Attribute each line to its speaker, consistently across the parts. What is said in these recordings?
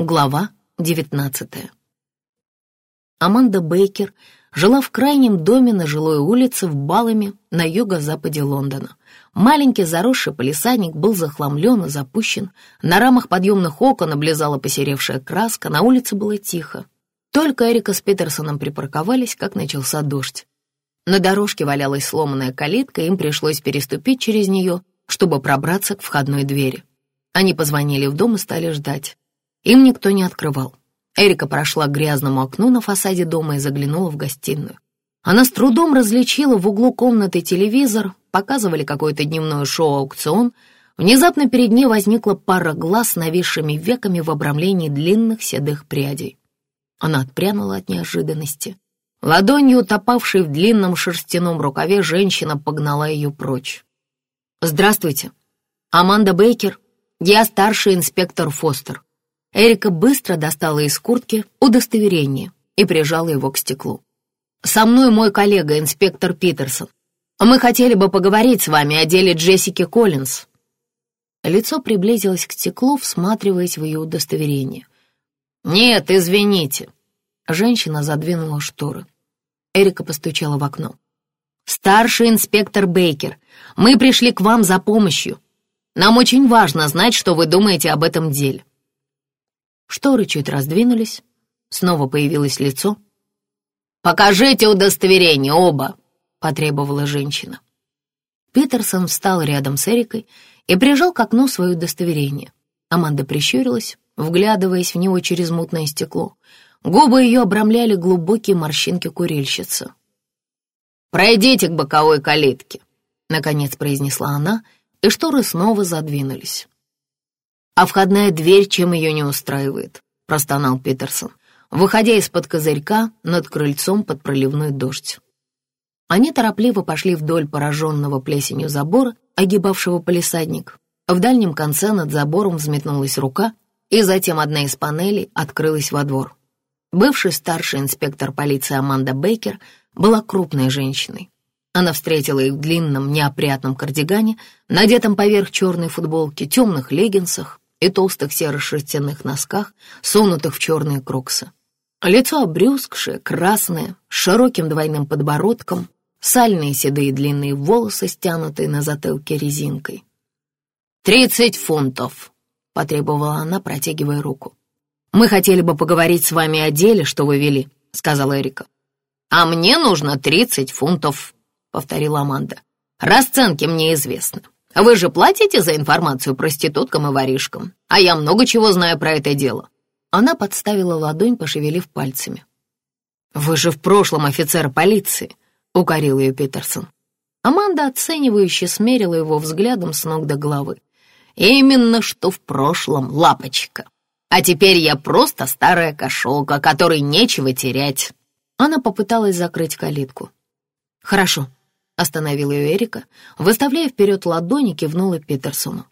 Speaker 1: Глава 19 Аманда Бейкер жила в крайнем доме на жилой улице в Балами на юго-западе Лондона. Маленький заросший полисадник был захламлен и запущен, на рамах подъемных окон облизала посеревшая краска, на улице было тихо. Только Эрика с Питерсоном припарковались, как начался дождь. На дорожке валялась сломанная калитка, им пришлось переступить через нее, чтобы пробраться к входной двери. Они позвонили в дом и стали ждать. Им никто не открывал. Эрика прошла к грязному окну на фасаде дома и заглянула в гостиную. Она с трудом различила в углу комнаты телевизор, показывали какое-то дневное шоу-аукцион. Внезапно перед ней возникла пара глаз с нависшими веками в обрамлении длинных седых прядей. Она отпрянула от неожиданности. Ладонью, утопавшей в длинном шерстяном рукаве, женщина погнала ее прочь. «Здравствуйте. Аманда Бейкер. Я старший инспектор Фостер. Эрика быстро достала из куртки удостоверение и прижала его к стеклу. «Со мной мой коллега, инспектор Питерсон. Мы хотели бы поговорить с вами о деле Джессики Коллинз». Лицо приблизилось к стеклу, всматриваясь в ее удостоверение. «Нет, извините». Женщина задвинула шторы. Эрика постучала в окно. «Старший инспектор Бейкер, мы пришли к вам за помощью. Нам очень важно знать, что вы думаете об этом деле. Шторы чуть раздвинулись, снова появилось лицо. «Покажите удостоверение, оба!» — потребовала женщина. Питерсон встал рядом с Эрикой и прижал к окну свое удостоверение. Аманда прищурилась, вглядываясь в него через мутное стекло. Губы ее обрамляли глубокие морщинки курильщицы. «Пройдите к боковой калитке», — наконец произнесла она, и шторы снова задвинулись. «А входная дверь чем ее не устраивает?» — простонал Питерсон, выходя из-под козырька над крыльцом под проливной дождь. Они торопливо пошли вдоль пораженного плесенью забора, огибавшего полисадник. В дальнем конце над забором взметнулась рука, и затем одна из панелей открылась во двор. Бывший старший инспектор полиции Аманда Бейкер была крупной женщиной. Она встретила их в длинном, неопрятном кардигане, надетом поверх черной футболки, темных леггинсах и толстых серо-шерстяных носках, сунутых в черные кроксы. Лицо обрюзгшее, красное, с широким двойным подбородком, сальные седые длинные волосы, стянутые на затылке резинкой. «Тридцать фунтов!» — потребовала она, протягивая руку. «Мы хотели бы поговорить с вами о деле, что вы вели», — сказала Эрика. «А мне нужно тридцать фунтов», — повторила Аманда. «Расценки мне известны. Вы же платите за информацию проституткам и воришкам, а я много чего знаю про это дело». Она подставила ладонь, пошевелив пальцами. «Вы же в прошлом офицер полиции», — укорил ее Питерсон. Аманда оценивающе смерила его взглядом с ног до головы. «Именно что в прошлом, лапочка. А теперь я просто старая кошелка, которой нечего терять». Она попыталась закрыть калитку. «Хорошо», Остановил ее Эрика, выставляя вперед ладони, кивнула Питерсону.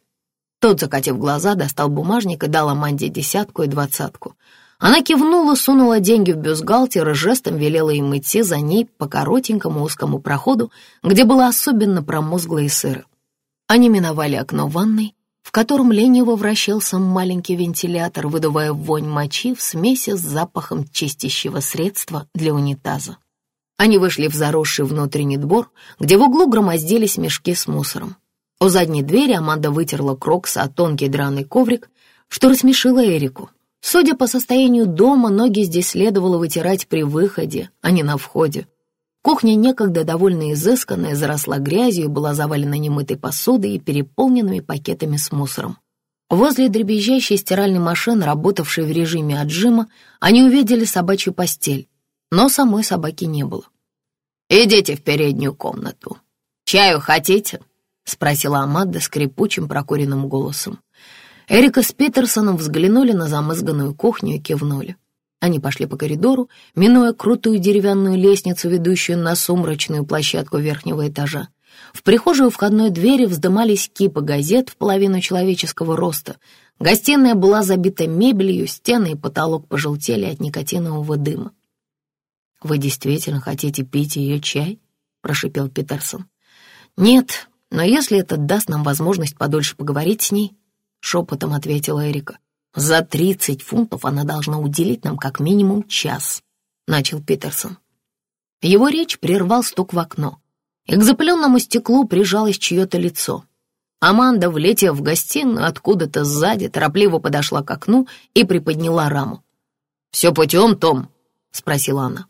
Speaker 1: Тот, закатив глаза, достал бумажник и дал Аманде десятку и двадцатку. Она кивнула, сунула деньги в бюстгальтер и жестом велела им идти за ней по коротенькому узкому проходу, где было особенно промозгло и сыро. Они миновали окно ванной, в котором лениво вращался маленький вентилятор, выдувая вонь мочи в смеси с запахом чистящего средства для унитаза. Они вышли в заросший внутренний двор, где в углу громоздились мешки с мусором. У задней двери Аманда вытерла крокса о тонкий драный коврик, что рассмешило Эрику. Судя по состоянию дома, ноги здесь следовало вытирать при выходе, а не на входе. Кухня, некогда довольно изысканная, заросла грязью и была завалена немытой посудой и переполненными пакетами с мусором. Возле дребезжащей стиральной машины, работавшей в режиме отжима, они увидели собачью постель, но самой собаки не было. «Идите в переднюю комнату. Чаю хотите?» — спросила Амада скрипучим прокуренным голосом. Эрика с Питерсоном взглянули на замызганную кухню и кивнули. Они пошли по коридору, минуя крутую деревянную лестницу, ведущую на сумрачную площадку верхнего этажа. В прихожей у входной двери вздымались кипы газет в половину человеческого роста. Гостиная была забита мебелью, стены и потолок пожелтели от никотинового дыма. «Вы действительно хотите пить ее чай?» — прошипел Питерсон. «Нет, но если это даст нам возможность подольше поговорить с ней», — шепотом ответила Эрика. «За тридцать фунтов она должна уделить нам как минимум час», — начал Питерсон. Его речь прервал стук в окно, и к запыленному стеклу прижалось чье-то лицо. Аманда, влетев в гостиную, откуда-то сзади, торопливо подошла к окну и приподняла раму. «Все путем, Том?» — спросила она.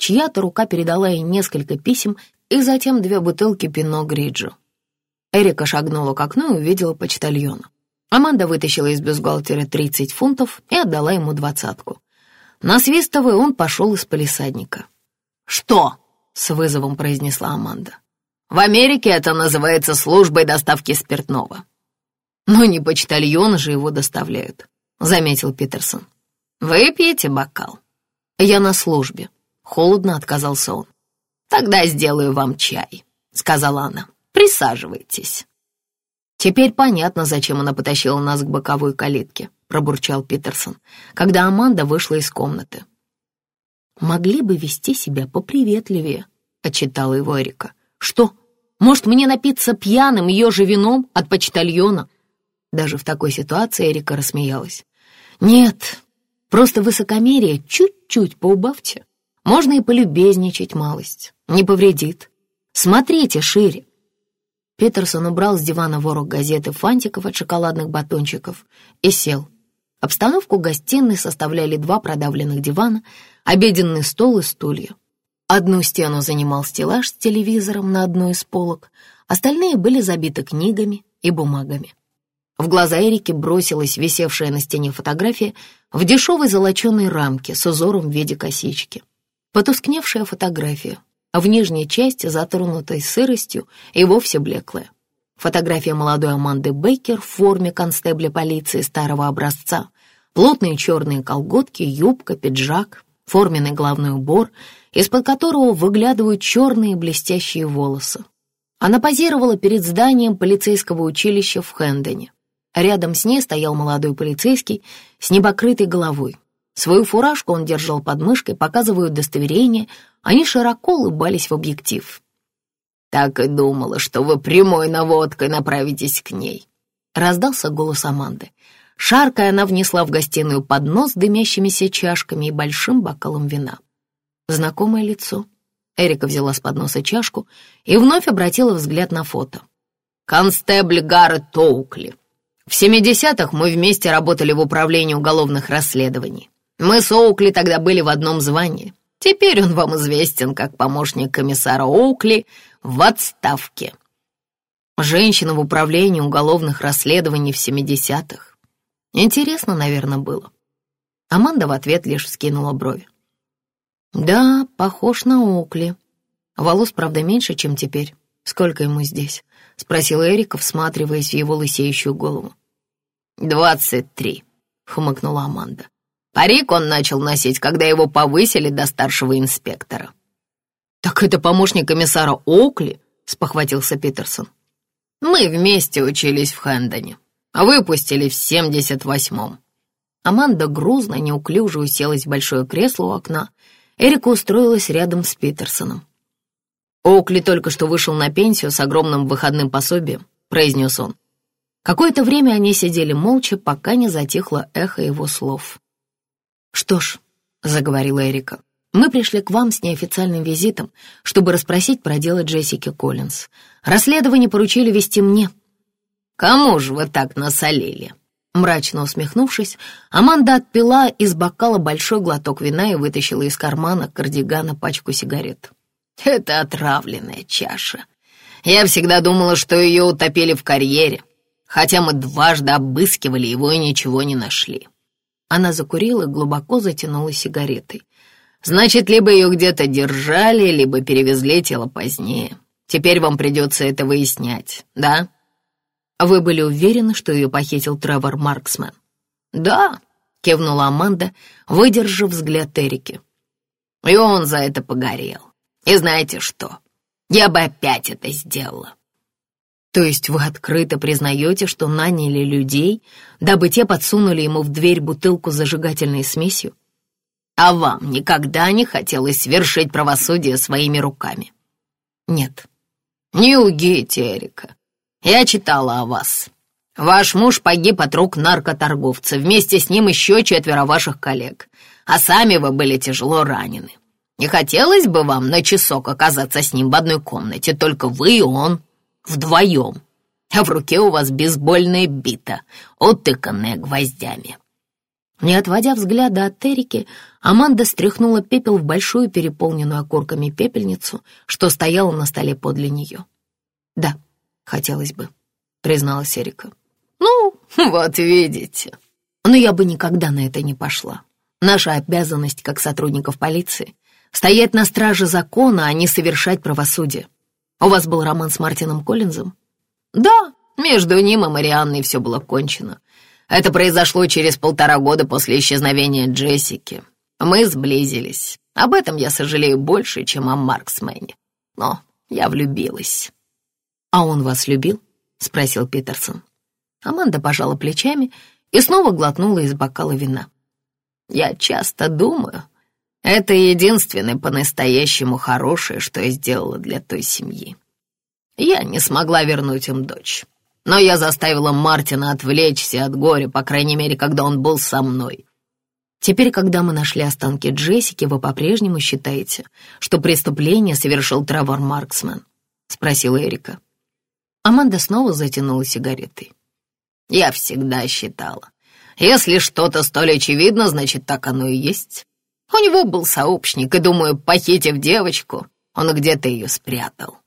Speaker 1: Чья-то рука передала ей несколько писем и затем две бутылки пино Гриджо. Эрика шагнула к окну и увидела почтальона. Аманда вытащила из бюстгальтера 30 фунтов и отдала ему двадцатку. Насвистывая, он пошел из полисадника. «Что?» — с вызовом произнесла Аманда. «В Америке это называется службой доставки спиртного». «Но не почтальоны же его доставляют», — заметил Питерсон. «Выпьете бокал?» «Я на службе», — холодно отказался он. «Тогда сделаю вам чай», — сказала она. «Присаживайтесь». «Теперь понятно, зачем она потащила нас к боковой калитке», — пробурчал Питерсон, когда Аманда вышла из комнаты. «Могли бы вести себя поприветливее», — отчитала его Эрика. «Что? Может, мне напиться пьяным ее же вином от почтальона?» Даже в такой ситуации Эрика рассмеялась. «Нет, просто высокомерие чуть-чуть поубавьте. Можно и полюбезничать малость, не повредит. Смотрите шире. Петерсон убрал с дивана ворох газеты фантиков от шоколадных батончиков и сел. Обстановку гостиной составляли два продавленных дивана, обеденный стол и стулья. Одну стену занимал стеллаж с телевизором на одной из полок, остальные были забиты книгами и бумагами. В глаза Эрики бросилась висевшая на стене фотография в дешевой золоченой рамке с узором в виде косички. Потускневшая фотография, а в нижней части, затронутой сыростью, и вовсе блеклая. Фотография молодой Аманды Бейкер в форме констебля полиции старого образца, плотные черные колготки, юбка, пиджак, форменный головной убор, из-под которого выглядывают черные блестящие волосы. Она позировала перед зданием полицейского училища в Хэндоне. Рядом с ней стоял молодой полицейский с непокрытой головой. Свою фуражку он держал под мышкой, показывая удостоверение, они широко улыбались в объектив. «Так и думала, что вы прямой наводкой направитесь к ней», — раздался голос Аманды. Шаркой она внесла в гостиную поднос с дымящимися чашками и большим бокалом вина. Знакомое лицо. Эрика взяла с подноса чашку и вновь обратила взгляд на фото. «Констебль Гаррет Тоукли. В 70-х мы вместе работали в управлении уголовных расследований. Мы с Оукли тогда были в одном звании. Теперь он вам известен как помощник комиссара Оукли в отставке. Женщина в управлении уголовных расследований в 70-х. Интересно, наверное, было. Аманда в ответ лишь вскинула брови. «Да, похож на Оукли. Волос, правда, меньше, чем теперь. Сколько ему здесь?» — спросил Эрика, всматриваясь в его лысеющую голову. «Двадцать три», — хмыкнула Аманда. Парик он начал носить, когда его повысили до старшего инспектора. «Так это помощник комиссара Оукли?» — спохватился Питерсон. «Мы вместе учились в Хэндоне. Выпустили в семьдесят восьмом». Аманда грузно, неуклюже уселась в большое кресло у окна. Эрика устроилась рядом с Питерсоном. «Оукли только что вышел на пенсию с огромным выходным пособием», — произнес он. Какое-то время они сидели молча, пока не затихло эхо его слов. «Что ж», — заговорила Эрика, — «мы пришли к вам с неофициальным визитом, чтобы расспросить про дело Джессики Коллинз. Расследование поручили вести мне». «Кому же вы так насолили?» Мрачно усмехнувшись, Аманда отпила из бокала большой глоток вина и вытащила из кармана кардигана пачку сигарет. «Это отравленная чаша. Я всегда думала, что ее утопили в карьере, хотя мы дважды обыскивали его и ничего не нашли. Она закурила и глубоко затянула сигаретой. «Значит, либо ее где-то держали, либо перевезли тело позднее. Теперь вам придется это выяснять, да?» «Вы были уверены, что ее похитил Тревор Марксмен?» «Да», — кивнула Аманда, выдержав взгляд Эрики. «И он за это погорел. И знаете что? Я бы опять это сделала. То есть вы открыто признаете, что наняли людей, дабы те подсунули ему в дверь бутылку с зажигательной смесью? А вам никогда не хотелось свершить правосудие своими руками? Нет. Не угите, Эрика. Я читала о вас. Ваш муж погиб от рук наркоторговца, вместе с ним еще четверо ваших коллег, а сами вы были тяжело ранены. Не хотелось бы вам на часок оказаться с ним в одной комнате, только вы и он вдвоем, а в руке у вас бейсбольная бита, утыканная гвоздями». Не отводя взгляда от Терики, Аманда стряхнула пепел в большую переполненную окурками пепельницу, что стояла на столе подле нее. «Да, хотелось бы», — призналась Эрика.
Speaker 2: «Ну, вот видите».
Speaker 1: «Но я бы никогда на это не пошла. Наша обязанность, как сотрудников полиции, стоять на страже закона, а не совершать правосудие. У вас был роман с Мартином Коллинзом?»
Speaker 2: «Да, между ним и Марианной все было кончено. Это произошло через полтора года после исчезновения Джессики. Мы сблизились. Об этом я сожалею больше, чем о Марксмене. Но я влюбилась».
Speaker 1: «А он вас любил?» — спросил Питерсон. Аманда пожала плечами и снова глотнула из бокала вина.
Speaker 2: «Я часто думаю, это единственное по-настоящему хорошее, что я сделала для той семьи. Я не смогла вернуть им дочь, но я заставила Мартина отвлечься от горя, по крайней мере, когда он был со мной.
Speaker 1: Теперь, когда мы нашли останки Джессики, вы по-прежнему считаете, что преступление совершил Тревор Марксмен?» — спросила Эрика. Аманда снова затянула сигаретой.
Speaker 2: «Я всегда считала. Если что-то столь очевидно, значит, так оно и есть. У него был сообщник, и, думаю, похитив девочку, он где-то ее спрятал».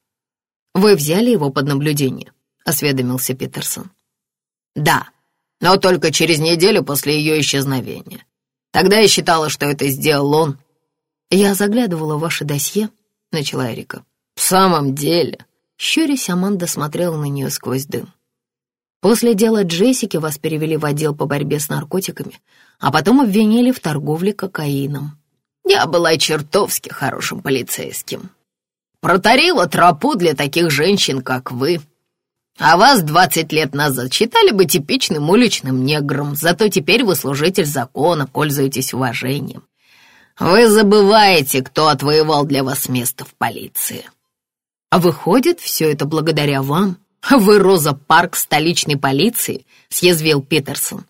Speaker 1: «Вы взяли его под наблюдение?» — осведомился Питерсон.
Speaker 2: «Да, но только через неделю после ее исчезновения. Тогда я считала, что это сделал он».
Speaker 1: «Я заглядывала в ваше досье», — начала Эрика.
Speaker 2: «В самом деле?»
Speaker 1: Щурясь, Аманда смотрела на нее сквозь дым. После дела Джессики вас перевели в отдел по борьбе с наркотиками, а потом обвинили в торговле кокаином.
Speaker 2: Я была чертовски хорошим полицейским. Протарила тропу для таких женщин, как вы. А вас двадцать лет назад считали бы типичным уличным негром, зато теперь вы служитель закона, пользуетесь уважением. Вы забываете, кто отвоевал для вас место в полиции.
Speaker 1: А выходит, все это благодаря вам. Вы Роза Парк столичной полиции, съязвил Питерсон.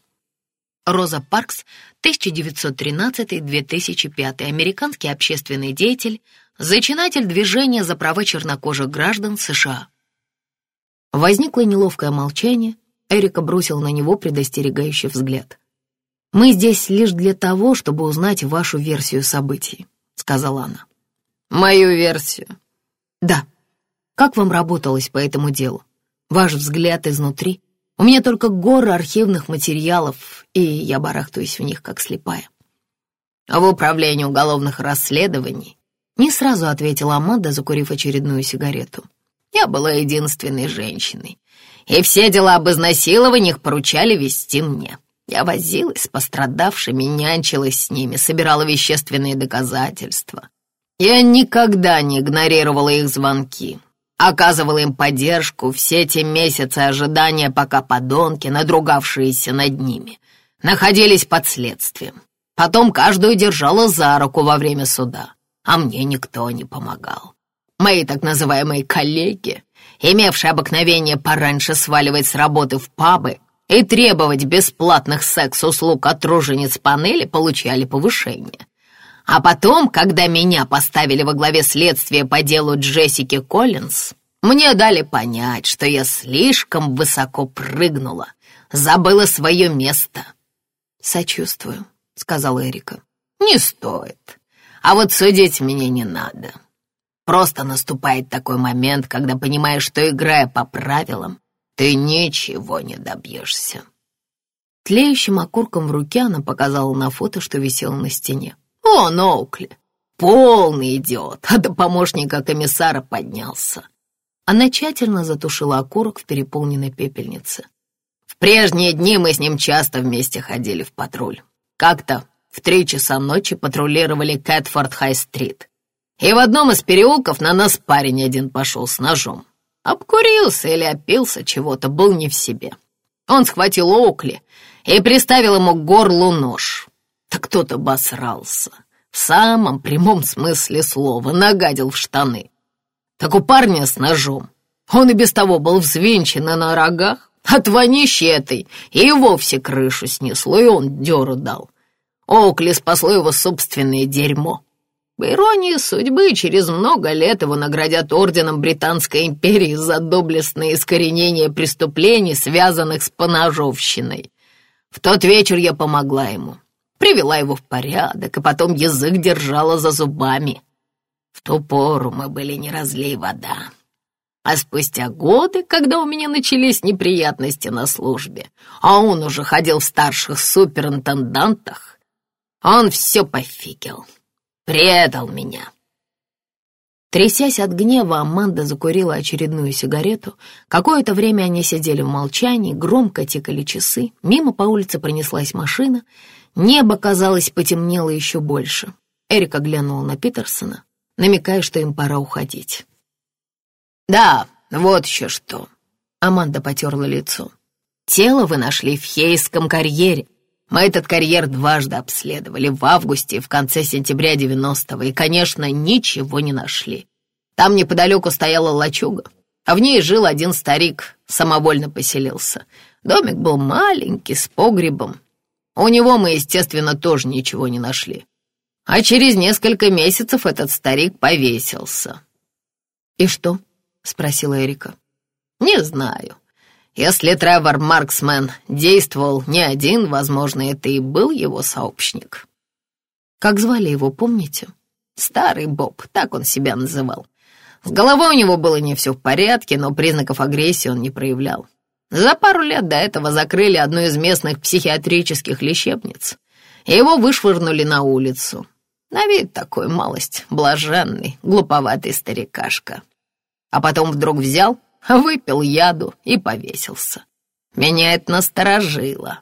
Speaker 1: Роза Паркс, 1913-2005, американский общественный деятель, зачинатель движения за права чернокожих граждан США. Возникло неловкое молчание, Эрика бросил на него предостерегающий взгляд. «Мы здесь лишь для того, чтобы узнать вашу версию событий», — сказала она.
Speaker 2: «Мою версию?»
Speaker 1: «Да. Как вам работалось по этому делу? Ваш взгляд изнутри? У меня только горы архивных материалов, и я барахтаюсь в них, как слепая».
Speaker 2: «В управлении уголовных расследований?»
Speaker 1: Не сразу ответила Аманда, закурив очередную сигарету.
Speaker 2: Я была единственной женщиной, и все дела об изнасилованиях поручали вести мне. Я возилась с пострадавшими, нянчилась с ними, собирала вещественные доказательства. Я никогда не игнорировала их звонки, оказывала им поддержку все те месяцы ожидания, пока подонки, надругавшиеся над ними, находились под следствием. Потом каждую держала за руку во время суда, а мне никто не помогал. Мои так называемые коллеги, имевшие обыкновение пораньше сваливать с работы в пабы и требовать бесплатных секс-услуг от тружениц панели, получали повышение. А потом, когда меня поставили во главе следствия по делу Джессики Коллинз, мне дали понять, что я слишком высоко прыгнула, забыла свое место.
Speaker 1: «Сочувствую», — сказала Эрика.
Speaker 2: «Не стоит. А вот судить мне не надо. Просто наступает такой момент, когда понимаешь, что, играя по правилам, ты ничего не добьешься.
Speaker 1: Тлеющим окурком в руке она показала на фото, что висело на стене.
Speaker 2: «О, Ноукли! Полный идиот! А до помощника комиссара поднялся!»
Speaker 1: Она тщательно затушила окурок в переполненной пепельнице.
Speaker 2: «В прежние дни мы с ним часто вместе ходили в патруль. Как-то в три часа ночи патрулировали Кэтфорд-Хай-стрит. И в одном из переулков на нас парень один пошел с ножом. Обкурился или опился чего-то, был не в себе. Он схватил Оукли и приставил ему к горлу нож. Так кто-то обосрался. В самом прямом смысле слова нагадил в штаны. Так у парня с ножом. Он и без того был взвинчен на рогах, От вонищи этой и вовсе крышу снесло, и он дёру дал. Оукли спасло его собственное дерьмо. По иронии судьбы, через много лет его наградят орденом Британской империи за доблестное искоренение преступлений, связанных с поножовщиной. В тот вечер я помогла ему, привела его в порядок, и потом язык держала за зубами. В ту пору мы были не разлей вода. А спустя годы, когда у меня начались неприятности на службе, а он уже ходил в старших суперинтендантах, он все пофигел, предал меня.
Speaker 1: Трясясь от гнева, Аманда закурила очередную сигарету. Какое-то время они сидели в молчании, громко тикали часы. Мимо по улице пронеслась машина. Небо, казалось, потемнело еще больше. Эрика глянула на Питерсона, намекая, что им пора уходить.
Speaker 2: «Да, вот еще что».
Speaker 1: Аманда потерла лицо.
Speaker 2: «Тело вы нашли в Хейском карьере. Мы этот карьер дважды обследовали, в августе и в конце сентября 90-го, и, конечно, ничего не нашли. Там неподалеку стояла лачуга, а в ней жил один старик, самовольно поселился. Домик был маленький, с погребом. У него мы, естественно, тоже ничего не нашли. А через несколько месяцев этот старик повесился.
Speaker 1: «И что?» — спросила Эрика.
Speaker 2: «Не знаю. Если Тревор Марксмен действовал не один, возможно, это и был его сообщник».
Speaker 1: «Как звали его, помните?»
Speaker 2: «Старый Боб, так он себя называл. С головой у него было не все в порядке, но признаков агрессии он не проявлял. За пару лет до этого закрыли одну из местных психиатрических лечебниц. Его вышвырнули на улицу. На вид такой малость, блаженный, глуповатый старикашка а потом вдруг взял, выпил яду и повесился. Меня это насторожило.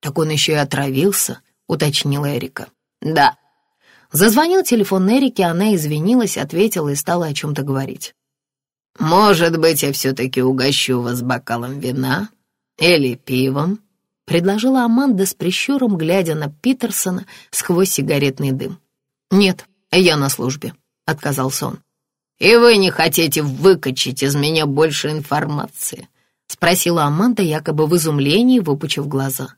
Speaker 1: Так он еще и отравился, уточнила Эрика.
Speaker 2: Да.
Speaker 1: Зазвонил телефон Эрики, она извинилась, ответила и стала о чем-то говорить.
Speaker 2: «Может быть, я все-таки угощу вас бокалом вина или пивом?»
Speaker 1: предложила Аманда с прищуром, глядя на Питерсона сквозь сигаретный дым. «Нет, я на службе», — отказался он.
Speaker 2: «И вы не хотите выкачать из меня больше информации?»
Speaker 1: — спросила Аманда, якобы в изумлении, выпучив глаза.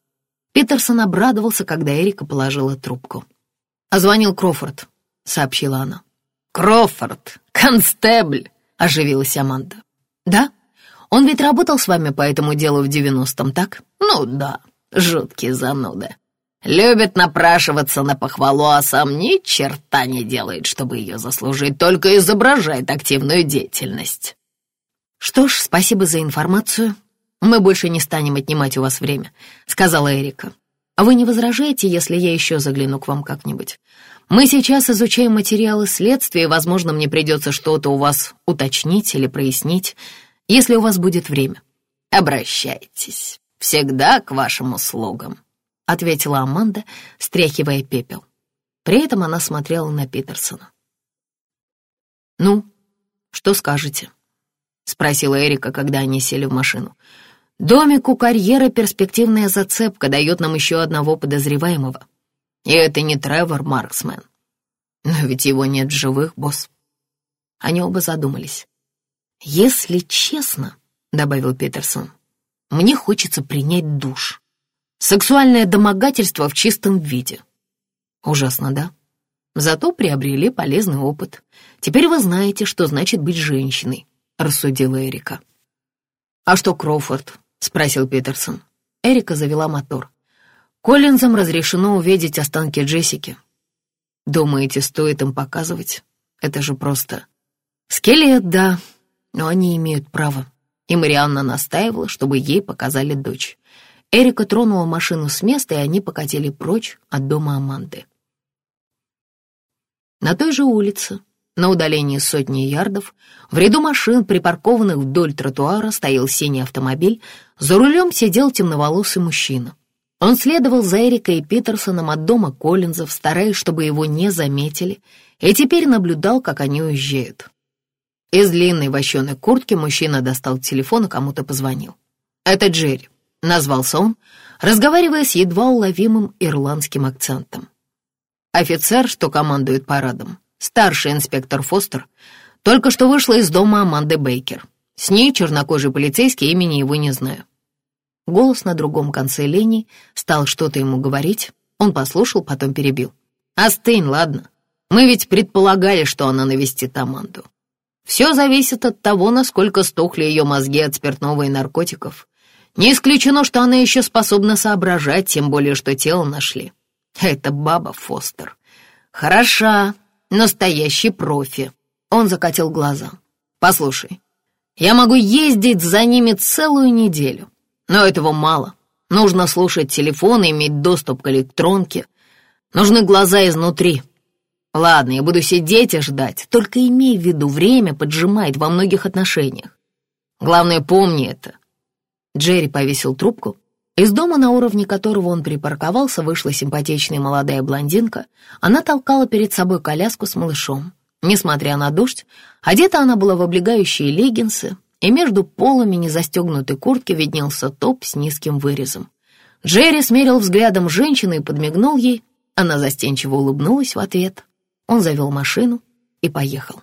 Speaker 1: Питерсон обрадовался, когда Эрика положила трубку. «А звонил Крофорд», — сообщила она.
Speaker 2: «Крофорд, констебль», — оживилась Аманда.
Speaker 1: «Да? Он ведь работал с вами по этому делу в девяностом, так?»
Speaker 2: «Ну да, жуткий зануда. Любит напрашиваться на похвалу, а сам ни черта не делает, чтобы ее заслужить, только изображает активную деятельность.
Speaker 1: «Что ж, спасибо за информацию. Мы больше не станем отнимать у вас время», — сказала Эрика. «А вы не возражаете, если я еще загляну к вам как-нибудь? Мы сейчас изучаем материалы следствия, и, возможно, мне придется что-то у вас уточнить или прояснить, если у вас будет время».
Speaker 2: «Обращайтесь. Всегда к вашим услугам»,
Speaker 1: ответила Аманда, стряхивая пепел. При этом она смотрела на Питерсона. «Ну, что скажете?» — спросила Эрика, когда они сели в машину. «Домик у карьера перспективная зацепка дает нам еще одного подозреваемого. И это не Тревор Марксмен. Но ведь его нет живых, босс». Они оба задумались. «Если честно», — добавил Питерсон, — «мне хочется принять душ». Сексуальное домогательство в чистом виде. Ужасно, да? Зато приобрели полезный опыт. Теперь вы знаете, что значит быть женщиной, рассудила Эрика. А что Кроуфорд? Спросил Питерсон. Эрика завела мотор. Коллинзам разрешено увидеть останки Джессики. Думаете, стоит им показывать? Это же просто... Скелет, да, но они имеют право. И Марианна настаивала, чтобы ей показали дочь. Эрика тронула машину с места, и они покатили прочь от дома Аманды. На той же улице, на удалении сотни ярдов, в ряду машин, припаркованных вдоль тротуара, стоял синий автомобиль, за рулем сидел темноволосый мужчина. Он следовал за Эрикой и Питерсоном от дома Коллинзов, стараясь, чтобы его не заметили, и теперь наблюдал, как они уезжают. Из длинной вощеной куртки мужчина достал телефон и кому-то позвонил. «Это Джерри», — назвался он, разговаривая с едва уловимым ирландским акцентом. Офицер, что командует парадом, старший инспектор Фостер, только что вышла из дома Аманды Бейкер. С ней чернокожий полицейский, имени его не знаю. Голос на другом конце линии стал что-то ему говорить. Он послушал, потом перебил. «Остынь, ладно. Мы ведь предполагали, что она навестит Аманду. Все зависит от того, насколько стухли ее мозги от спиртного и наркотиков. Не исключено, что она еще способна соображать, тем более, что тело нашли. Это баба Фостер. Хороша, настоящий профи. Он закатил глаза. Послушай, я могу ездить за ними целую неделю, но этого мало. Нужно слушать телефон и иметь доступ к электронке. Нужны глаза изнутри. Ладно, я буду сидеть и ждать, только имей в виду, время поджимает во многих отношениях. Главное, помни это. Джерри повесил трубку. Из дома, на уровне которого он припарковался, вышла симпатичная молодая блондинка. Она толкала перед собой коляску с малышом. Несмотря на дождь, одета она была в облегающие леггинсы, и между полами незастегнутой куртки виднелся топ с низким вырезом. Джерри смерил взглядом женщину и подмигнул ей. Она застенчиво улыбнулась в ответ. Он завел машину и поехал.